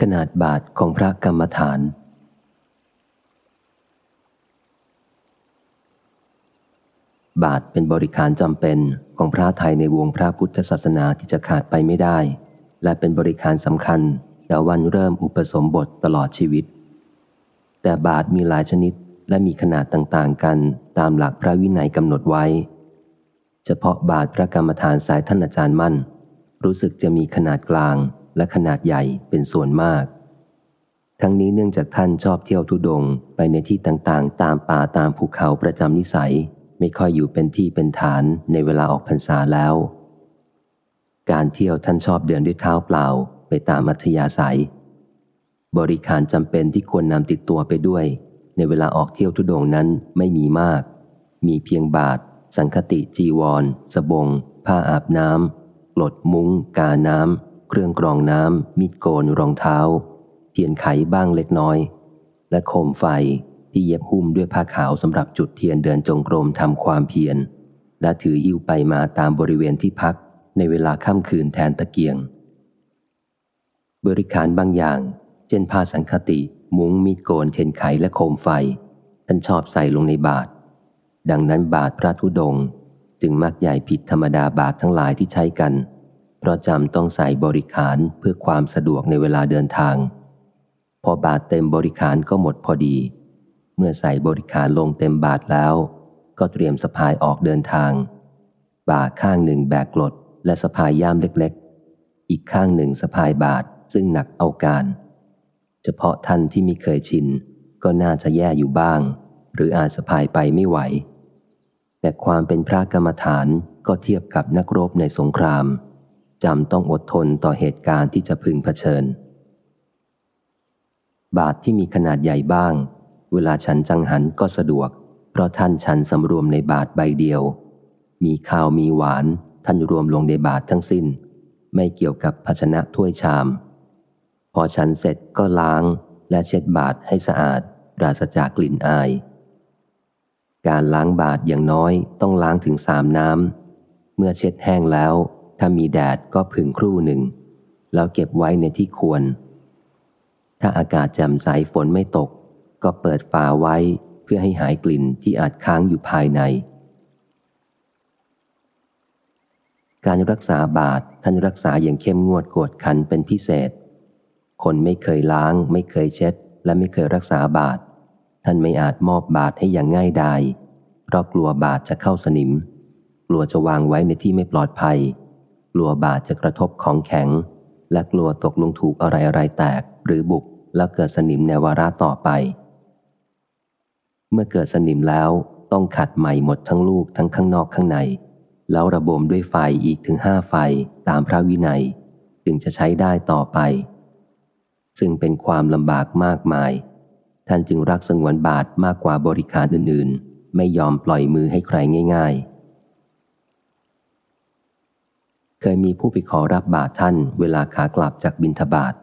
ขนาดบาทของพระกรรมฐาน บาทเป็นบริการจำเป็นของพระไทยในวงพระพุทธศาสนาที่จะขาดไปไม่ได้ และเป็นบริการสำคัญแต่วันเริ่มอุปสมบทตลอดชีวิต แต่บาทมีหลายชนิดและมีขนาดต่างๆกันตามหลักพระวินัยกำหนดไว้ เฉพาะบาทพระกรรมฐานสายท่านอาจารย์มั่น รู้สึกจะมีขนาดกลาง และขนาดใหญ่เป็นส่วนมาก ทั้งนี้เนื่องจากท่านชอบเที่ยวทุดงไปในที่ต่างๆ ตามป่าตามภูเขาประจำนิสัย ไม่ค่อยอยู่เป็นที่เป็นฐานในเวลาออกพรรษาแล้ว การเที่ยวท่านชอบเดินด้วยเท้าเปล่าไปตามมัธยาศัย บริการจำเป็นที่ควรนำติดตัวไปด้วย ในเวลาออกเที่ยวทุดงนั้นไม่มีมาก มีเพียงบาท สังคติจีวร สบง ผ้าอาบน้ำกลดมุง้ง กาน้ำ เครื่องกรองน้ำมีดโกนรองเท้า เทียนไขบ้างเล็กน้อย และโคมไฟที่เย็บหุ้มด้วยผ้าขาวสำหรับจุดเทียนเดินจงกรมทำความเพียร และถือหิ้วไปมาตามบริเวณที่พักในเวลาค่ำคืนแทนตะเกียง บริการบางอย่าง เช่นผ้าสังคติ มุ้งมีดโกนเทียนไขและโคมไฟ ท่านชอบใส่ลงในบาท ดังนั้นบาทพระธุดง จึงมักใหญ่ผิดธรรมดาบาททั้งหลายที่ใช้กัน เพราะจำต้องใส่บริขารเพื่อความสะดวกในเวลาเดินทาง พอบาทเต็มบริขารก็หมดพอดี เมื่อใส่บริขารลงเต็มบาทแล้ว ก็เตรียมสะพายออกเดินทาง บ่าข้างหนึ่งแบกกลดและสะพายย่ามเล็กๆ อีกข้างหนึ่งสะพายบาทซึ่งหนักเอาการ เฉพาะท่านที่มีเคยชิน ก็น่าจะแย่อยู่บ้าง หรืออาจสะพายไปไม่ไหว แต่ความเป็นพระกรรมฐานก็เทียบกับนักรบในสงคราม จำต้องอดทนต่อเหตุการณ์ที่จะพึงเผชิญ บาทที่มีขนาดใหญ่บ้าง เวลาฉันจังหันก็สะดวก เพราะท่านฉันสำรวมในบาทใบเดียว มีข้าวมีหวานท่านรวมลงในบาททั้งสิ้น ไม่เกี่ยวกับภาชนะถ้วยชาม พอฉันเสร็จก็ล้างและเช็ดบาทให้สะอาดปราศจากกลิ่นอาย การล้างบาทอย่างน้อยต้องล้างถึงสามน้ำ เมื่อเช็ดแห้งแล้ว ถ้ามีแดดก็ผึ่งครู่หนึ่ง แล้วเก็บไว้ในที่ควร ถ้าอากาศแจ่มใสฝนไม่ตก ก็เปิดฝาไว้เพื่อให้หายกลิ่นที่อาจค้างอยู่ภายใน การรักษาบาดท่านรักษาอย่างเข้มงวดกวดขันเป็นพิเศษ คนไม่เคยล้าง ไม่เคยเช็ด และไม่เคยรักษาบาดท่านไม่อาจมอบบาดให้อย่างง่ายดายเพราะกลัวบาดจะเข้าสนิม กลัวจะวางไว้ในที่ไม่ปลอดภัย กลัวบาดจะกระทบของแข็ง และกลัวตกลงถูกอะไรอะไรแตกหรือบุกแล้วเกิดสนิมในวาระต่อไป เมื่อเกิดสนิมแล้วต้องขัดใหม่หมดทั้งลูกทั้งข้างนอกข้างใน แล้วระบมด้วยไฟอีกถึงห้าไฟตามพระวินัย จึงจะใช้ได้ต่อไป ซึ่งเป็นความลำบากมากมาย ท่านจึงรักสงวนบาทมากกว่าบริการอื่นๆ ไม่ยอมปล่อยมือให้ใครง่าย ๆ เคยมีผู้ไปขอรับบาตรท่านเวลาขากลับจากบินทบาท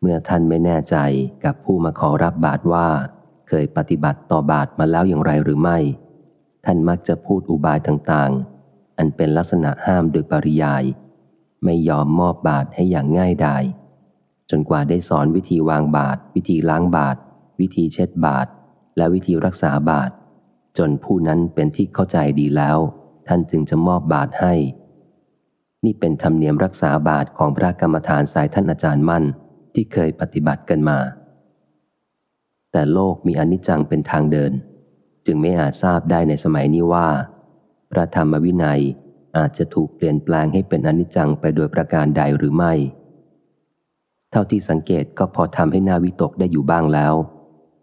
เมื่อท่านไม่แน่ใจกับผู้มาขอรับบาตรว่า เคยปฏิบัติต่อบาตรมาแล้วอย่างไรหรือไม่ ท่านมักจะพูดอุบายต่างๆ อันเป็นลักษณะห้ามโดยปริยาย ไม่ยอมมอบบาตรให้อย่างง่ายดายจนกว่าได้สอนวิธีวางบาตรวิธีล้างบาตรวิธีเช็ดบาตรและวิธีรักษาบาตรจนผู้นั้นเป็นที่เข้าใจดีแล้ว ท่านจึงจะมอบบาตรให้ นี่เป็นธรรมเนียมรักษาบาทของพระกรรมฐานสายท่านอาจารย์มั่นที่เคยปฏิบัติกันมา แต่โลกมีอนิจจังเป็นทางเดิน จึงไม่อาจทราบได้ในสมัยนี้ว่า พระธรรมวินัยอาจจะถูกเปลี่ยนแปลงให้เป็นอนิจจังไปโดยประการใดหรือไม่ เท่าที่สังเกตก็พอทำให้นาวิตกได้อยู่บ้างแล้ว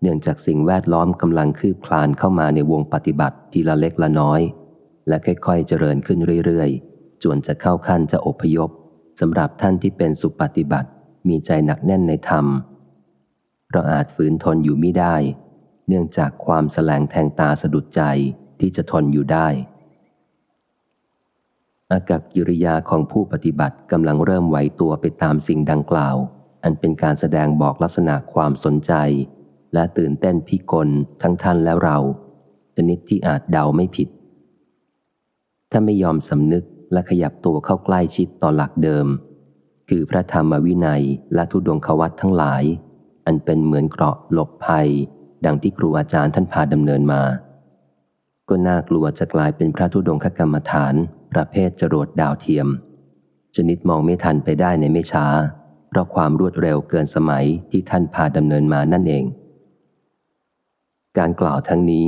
เนื่องจากสิ่งแวดล้อมกำลังคืบคลานเข้ามาในวงปฏิบัติทีละเล็กละน้อย และค่อยๆเจริญขึ้นเรื่อยๆ จวนจะเข้าขั้นจะอพยพสำหรับท่านที่เป็นสุปฏิบัติ มีใจหนักแน่นในธรรม เราอาจฝืนทนอยู่ไม่ได้ เนื่องจากความแสลงแทงตาสะดุดใจที่จะทนอยู่ได้ อากับกิริยาของผู้ปฏิบัติกำลังเริ่มไหวตัวไปตามสิ่งดังกล่าว อันเป็นการแสดงบอกลักษณะความสนใจ และตื่นเต้นพิกลทั้งท่านและเราชนิดที่อาจเดาไม่ผิด ถ้าไม่ยอมสำนึก และขยับตัวเข้าใกล้ชิดต่อหลักเดิม คือพระธรรมวินัยและทุดงควัตทั้งหลาย อันเป็นเหมือนเกราะหลบภัย ดังที่ครูอาจารย์ท่านพาดำเนินมา ก็น่ากลัวจะกลายเป็นพระทุดงคกรรมฐาน ประเภทจรวดดาวเทียม ชนิดมองไม่ทันไปได้ในไม่ช้า เพราะความรวดเร็วเกินสมัยที่ท่านพาดำเนินมานั่นเอง การกล่าวทั้งนี้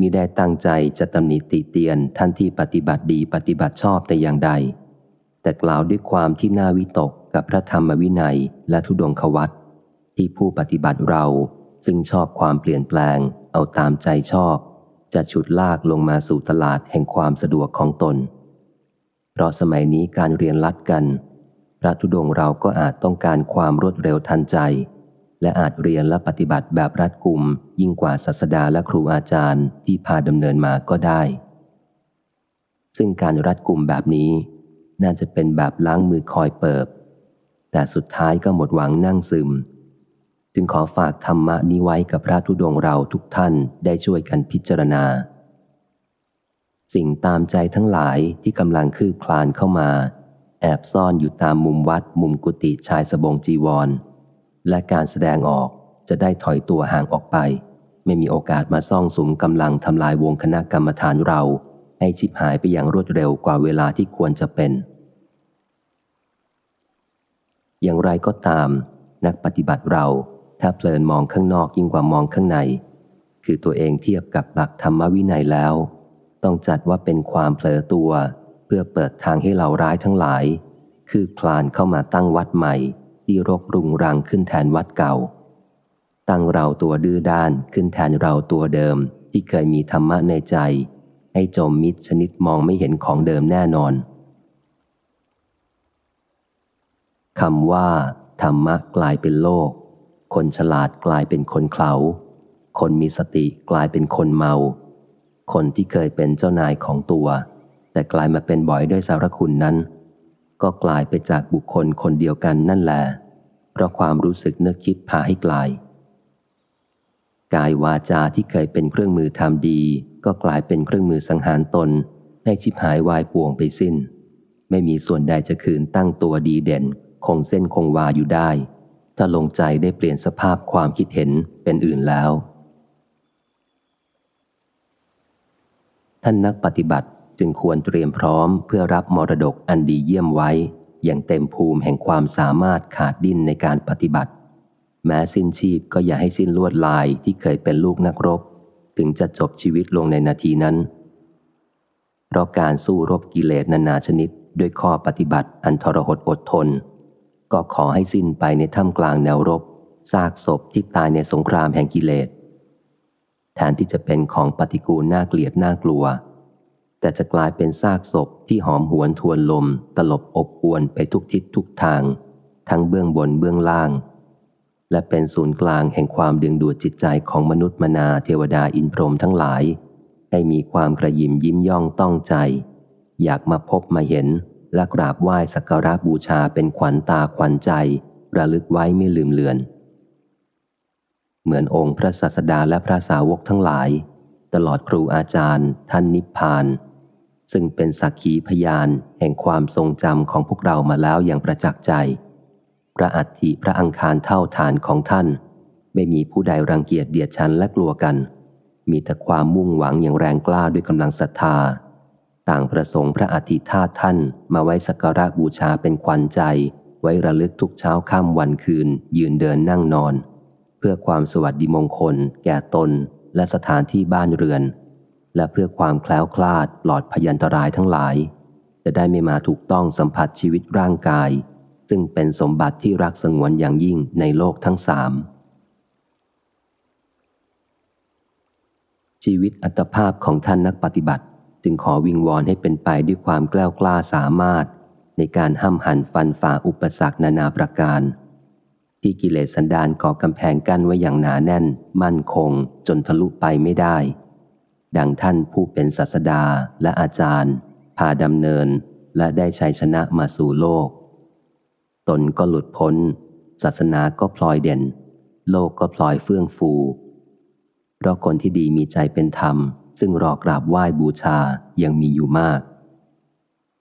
มิได้ตั้งใจจะตำหนิติเตียนท่านที่ปฏิบัติดีปฏิบัติชอบแต่อย่างใด แต่กล่าวด้วยความที่น่าวิตกกับพระธรรมวินัยและทุดงควัตที่ผู้ปฏิบัติเราซึ่งชอบความเปลี่ยนแปลง เอาตามใจชอบ จะฉุดลากลงมาสู่ตลาดแห่งความสะดวกของตน เพราะสมัยนี้การเรียนลัดกัน พระธุดงเราก็อาจต้องการความรวดเร็วทันใจ และอาจเรียนและปฏิบัติแบบรัดกุม ยิ่งกว่าศาสดาและครูอาจารย์ที่พาดำเนินมาก็ได้ ซึ่งการรัดกุมแบบนี้ น่าจะเป็นแบบล้างมือคอยเปิบ แต่สุดท้ายก็หมดหวังนั่งซึม จึงขอฝากธรรมะนี้ไว้กับพระธุดงเราทุกท่านได้ช่วยกันพิจารณา สิ่งตามใจทั้งหลายที่กำลังคืบคลานเข้ามา แอบซ่อนอยู่ตามมุมวัดมุมกุฏิชายสบงจีวร และการแสดงออกจะได้ถอยตัวห่างออกไป ไม่มีโอกาสมาซ่องสุมกำลังทำลายวงคณะกรรมฐานเรา ให้ชิบหายไปอย่างรวดเร็วกว่าเวลาที่ควรจะเป็น อย่างไรก็ตาม นักปฏิบัติเราถ้าเพลินมองข้างนอกยิ่งกว่ามองข้างใน คือตัวเองเทียบกับหลักธรรมวินัยแล้ว ต้องจัดว่าเป็นความเผลอตัว เพื่อเปิดทางให้เหล่าร้ายทั้งหลาย คือคลานเข้ามาตั้งวัดใหม่ ที่รกรุงรังขึ้นแทนวัดเก่า ตั้งเราตัวดื้อด้านขึ้นแทนเราตัวเดิมที่เคยมีธรรมะในใจ ให้จมมิดชนิดมองไม่เห็นของเดิมแน่นอนคำว่า ธรรมะกลายเป็นโลก คนฉลาดกลายเป็นคนเขา คนมีสติกลายเป็นคนเมา คนที่เคยเป็นเจ้านายของตัว แต่กลายมาเป็นบ่อยด้วยสารคุณนั้น ก็กลายไปจากบุคคลคนเดียวกันนั่นแหละเพราะความรู้สึกนึกคิดพาให้กลาย กายวาจาที่เคยเป็นเครื่องมือทำดี ก็กลายเป็นเครื่องมือสังหารตน ให้ชิบหายวายป่วงไปสิ้น ไม่มีส่วนใดจะคืนตั้งตัวดีเด่น คงเส้นคงวาอยู่ได้ ถ้าลงใจได้เปลี่ยนสภาพความคิดเห็นเป็นอื่นแล้ว ท่านนักปฏิบัติ จึงควรเตรียมพร้อมเพื่อรับมรดกอันดีเยี่ยมไว้ อย่างเต็มภูมิแห่งความสามารถขาดดิ้นในการปฏิบัติ แม้สิ้นชีพก็อย่าให้สิ้นลวดลายที่เคยเป็นลูกนักรบ ถึงจะจบชีวิตลงในนาทีนั้น เพราะการสู้รบกิเลสนานาชนิดด้วยข้อปฏิบัติอันทรหดอดทน ก็ขอให้สิ้นไปในถ้ำกลางแนวรบซากศพที่ตายในสงครามแห่งกิเลสแทนที่จะเป็นของปฏิกูลน่าเกลียดน่ากลัว แต่จะกลายเป็นซากศพที่หอมหวนทวนลม ตลบอบอวนไปทุกทิศทุกทาง ทั้งเบื้องบนเบื้องล่าง และเป็นศูนย์กลางแห่งความดึงดูดจิตใจของมนุษย์มนาเทวดาอินพรหมทั้งหลาย ให้มีความกระยิมยิ้มย่องต้องใจ อยากมาพบมาเห็น และกราบไหว้สักการะบูชาเป็นขวัญตาขวัญใจ ระลึกไว้ไม่ลืมเลือน เหมือนองค์พระศาสดาและพระสาวกทั้งหลาย ตลอดครูอาจารย์ ท่านนิพพาน ซึ่งเป็นสักขีพยานแห่งความทรงจำของพวกเรามาแล้วอย่างประจักษ์ใจ พระอัฐิพระอังคารเท่าฐานของท่าน ไม่มีผู้ใดรังเกียจเดียดชันและกลัวกัน มีแต่ความมุ่งหวังอย่างแรงกล้าด้วยกำลังศรัทธา ต่างประสงค์พระอธิธาตท่านมาไว้สักการะบูชาเป็นขวัญใจ ไว้ระลึกทุกเช้าค่ำวันคืน ยืนเดินนั่งนอน เพื่อความสวัสดิมงคล แก่ตนและสถานที่บ้านเรือน และเพื่อความแคล้วคลาดปลอดพยันตรายทั้งหลาย จะได้ไม่มาถูกต้องสัมผัสชีวิตร่างกาย ซึ่งเป็นสมบัติที่รักสงวนอย่างยิ่งในโลกทั้งสามชีวิตอัตภาพของท่านนักปฏิบัติ จึงขอวิงวอนให้เป็นไปด้วยความกล้ากล้าสามารถ ในการห้ำหันฟันฝ่าอุปสรรคนานาประการ ที่กิเลสสันดานก่อกำแพงกั้นไว้อย่างหนาแน่น มั่นคง จนทะลุไปไม่ได้ ดังท่านผู้เป็นศาสดาและอาจารย์ พาดำเนินและได้ชัยชนะมาสู่โลก ตนก็หลุดพ้น ศาสนาก็พลอยเด่น โลกก็พลอยเฟื่องฟู เพราะคนที่ดีมีใจเป็นธรรม ซึ่งรอกราบไหว้บูชายังมีอยู่มาก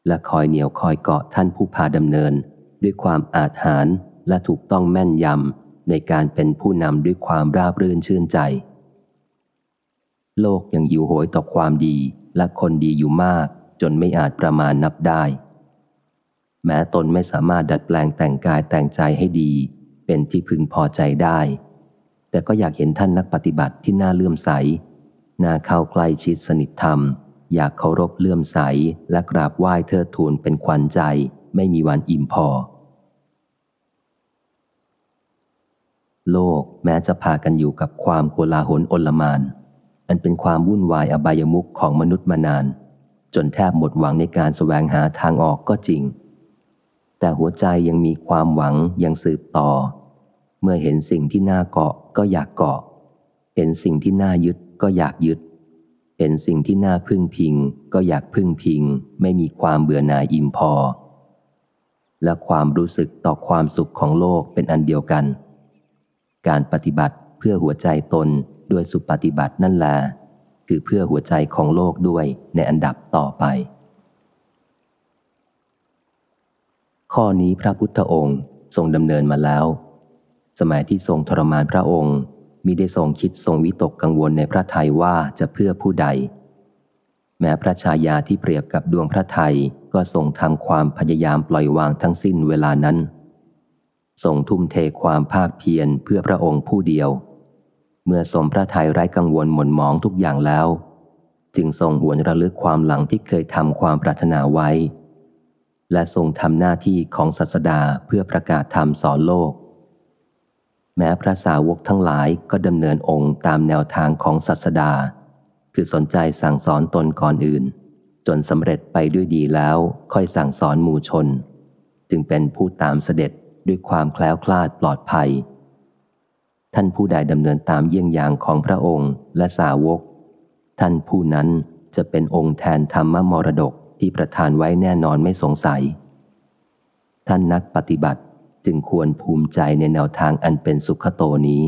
และคอยเหนียวคอยเกาะท่านผู้พาดำเนิน ด้วยความอาจหารและถูกต้องแม่นยำในการเป็นผู้นำด้วยความราบรื่นชื่นใจ โลกยังอยู่โหยต่อความดีและคนดีอยู่มาก จนไม่อาจประมาณนับได้ แม้ตนไม่สามารถดัดแปลงแต่งกายแต่งใจให้ดี เป็นที่พึงพอใจได้ แต่ก็อยากเห็นท่านนักปฏิบัติที่น่าเลื่อมใสน่าเข้าใกล้ชิดสนิทธรรม อยากเคารพเลื่อมใสและกราบไหว้เทิดทูนเป็นขวัญใจ ไม่มีวันอิ่มพอ โลกแม้จะพากันอยู่กับความโกลาหลโอลมาน อันเป็นความวุ่นวายอบายมุขของมนุษย์มานาน จนแทบหมดหวังในการสแสวงหาทางออกก็จริง แต่หัวใจยังมีความหวังยังสืบต่อ เมื่อเห็นสิ่งที่น่าเกาะก็อยากเกาะ เห็นสิ่งที่น่ายึดก็อยากยึด เห็นสิ่งที่น่าพึ่งพิง ก็อยากพึ่งพิง ไม่มีความเบื่อหน่ายอิ่มพอ และความรู้สึกต่อความสุขของโลกเป็นอันเดียวกัน การปฏิบัติเพื่อหัวใจตน ด้วยสุปฏิบัตินั่นแหละคือเพื่อหัวใจของโลกด้วยในอันดับต่อไป ข้อนี้พระพุทธองค์ทรงดำเนินมาแล้ว สมัยที่ทรงทรมานพระองค์มิได้ทรงคิดทรงวิตกกังวลในพระทัยว่าจะเพื่อผู้ใด แม้พระชายาที่เปรียบกับดวงพระไทยก็ทรงทำความพยายามปล่อยวางทั้งสิ้นเวลานั้นทรงทุ่มเทความภาคเพียรเพื่อพระองค์ผู้เดียว เมื่อสมพระทัยไร้กังวลหม่นหมองทุกอย่างแล้ว จึงทรงหวนระลึกความหลังที่เคยทำความปรารถนาไว้ และทรงทำหน้าที่ของศาสดาเพื่อประกาศธรรมสอนโลก แม้พระสาวกทั้งหลายก็ดำเนินองค์ตามแนวทางของศาสดา คือสนใจสั่งสอนตนก่อนอื่น จนสำเร็จไปด้วยดีแล้วค่อยสั่งสอนหมู่ชน จึงเป็นผู้ตามเสด็จด้วยความแคล้วคลาดปลอดภัย ท่านผู้ใดดำเนินตามเยี่ยงอย่างของพระองค์และสาวก ท่านผู้นั้นจะเป็นองค์แทนธรรมมรดกที่ประทานไว้แน่นอนไม่สงสัย ท่านนักปฏิบัติจึงควรภูมิใจในแนวทางอันเป็นสุขโตนี้